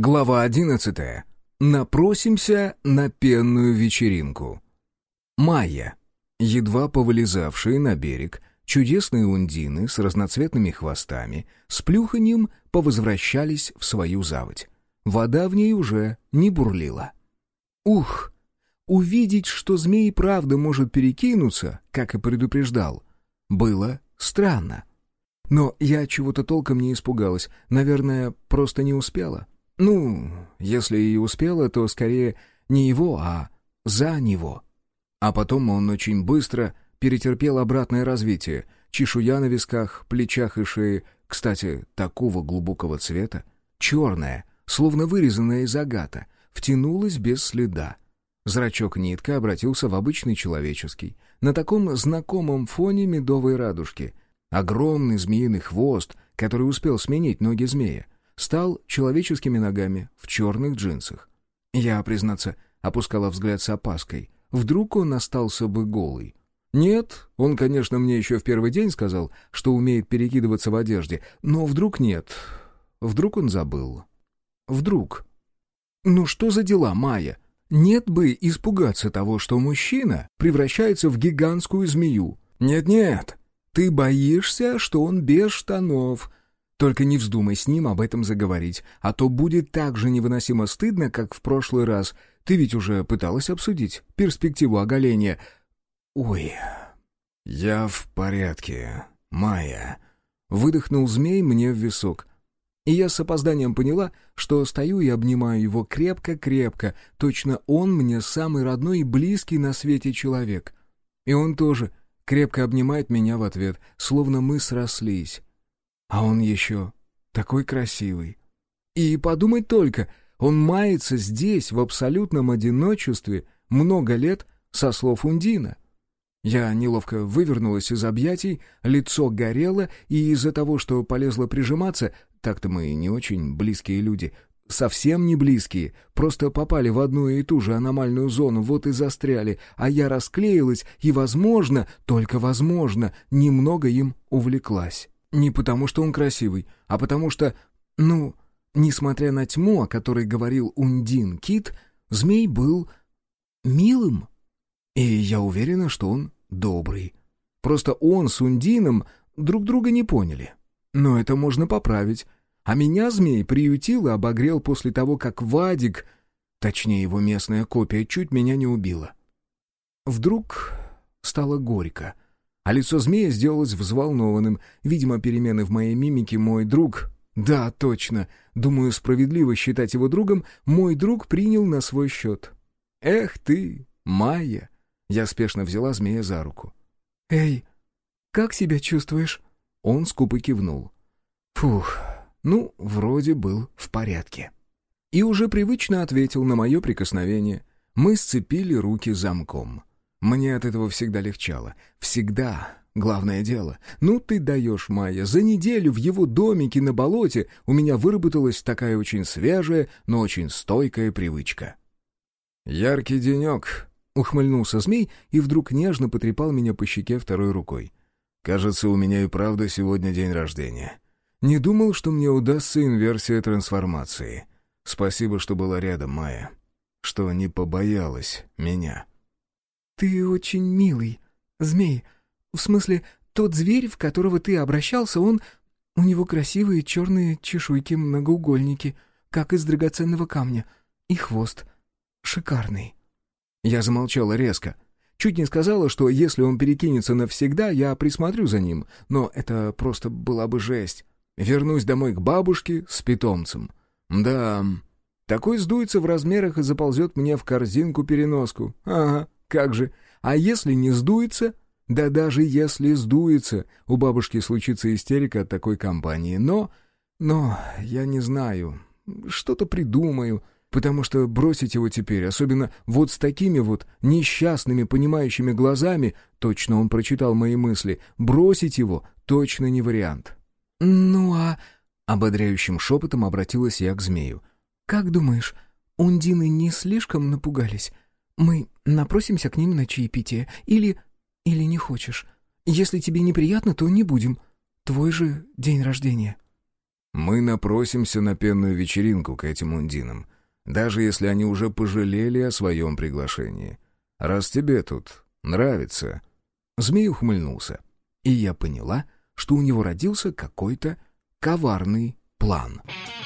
Глава одиннадцатая. Напросимся на пенную вечеринку. Майя. Едва повылезавшие на берег, чудесные ундины с разноцветными хвостами, с плюханьем повозвращались в свою заводь. Вода в ней уже не бурлила. Ух! Увидеть, что змей правда может перекинуться, как и предупреждал, было странно. Но я чего-то толком не испугалась, наверное, просто не успела. Ну, если и успела, то скорее не его, а за него. А потом он очень быстро перетерпел обратное развитие. Чешуя на висках, плечах и шее, кстати, такого глубокого цвета, черная, словно вырезанная из агата, втянулась без следа. Зрачок нитка обратился в обычный человеческий, на таком знакомом фоне медовой радужки. Огромный змеиный хвост, который успел сменить ноги змея, стал человеческими ногами в черных джинсах. Я, признаться, опускала взгляд с опаской. Вдруг он остался бы голый. Нет, он, конечно, мне еще в первый день сказал, что умеет перекидываться в одежде, но вдруг нет. Вдруг он забыл. Вдруг. Ну что за дела, Майя? Нет бы испугаться того, что мужчина превращается в гигантскую змею. Нет-нет, ты боишься, что он без штанов, только не вздумай с ним об этом заговорить, а то будет так же невыносимо стыдно, как в прошлый раз. Ты ведь уже пыталась обсудить перспективу оголения. Ой, я в порядке, Майя. Выдохнул змей мне в висок. И я с опозданием поняла, что стою и обнимаю его крепко-крепко, точно он мне самый родной и близкий на свете человек. И он тоже крепко обнимает меня в ответ, словно мы срослись. А он еще такой красивый. И подумать только, он мается здесь, в абсолютном одиночестве, много лет, со слов Ундина. Я неловко вывернулась из объятий, лицо горело, и из-за того, что полезла прижиматься, так-то мы не очень близкие люди, совсем не близкие, просто попали в одну и ту же аномальную зону, вот и застряли, а я расклеилась и, возможно, только возможно, немного им увлеклась. Не потому, что он красивый, а потому что, ну, несмотря на тьму, о которой говорил Ундин Кит, змей был милым. И я уверена, что он добрый. Просто он с Ундином друг друга не поняли. Но это можно поправить. А меня змей приютил и обогрел после того, как Вадик, точнее его местная копия, чуть меня не убила. Вдруг стало горько — а лицо змея сделалось взволнованным. Видимо, перемены в моей мимике мой друг... Да, точно. Думаю, справедливо считать его другом, мой друг принял на свой счет. «Эх ты, Майя!» Я спешно взяла змея за руку. «Эй, как себя чувствуешь?» Он скупо кивнул. «Фух, ну, вроде был в порядке». И уже привычно ответил на мое прикосновение. Мы сцепили руки замком. Мне от этого всегда легчало. Всегда. Главное дело. Ну ты даешь, Майя, за неделю в его домике на болоте у меня выработалась такая очень свежая, но очень стойкая привычка. «Яркий денек», — ухмыльнулся змей и вдруг нежно потрепал меня по щеке второй рукой. «Кажется, у меня и правда сегодня день рождения. Не думал, что мне удастся инверсия трансформации. Спасибо, что была рядом, Майя, что не побоялась меня». «Ты очень милый, змей. В смысле, тот зверь, в которого ты обращался, он... У него красивые черные чешуйки-многоугольники, как из драгоценного камня, и хвост. Шикарный». Я замолчала резко. Чуть не сказала, что если он перекинется навсегда, я присмотрю за ним, но это просто была бы жесть. Вернусь домой к бабушке с питомцем. Да, такой сдуется в размерах и заползет мне в корзинку-переноску. Ага, как же? А если не сдуется? Да даже если сдуется, у бабушки случится истерика от такой компании. Но... но я не знаю. Что-то придумаю. Потому что бросить его теперь, особенно вот с такими вот несчастными, понимающими глазами, точно он прочитал мои мысли, бросить его точно не вариант. «Ну а...» — ободряющим шепотом обратилась я к змею. «Как думаешь, ундины не слишком напугались? Мы напросимся к ним на чаепитие. Или... или не хочешь. Если тебе неприятно, то не будем. Твой же день рождения». Мы напросимся на пенную вечеринку к этим ундинам, даже если они уже пожалели о своем приглашении. Раз тебе тут нравится...» Змей ухмыльнулся, и я поняла, что у него родился какой-то коварный план. «План».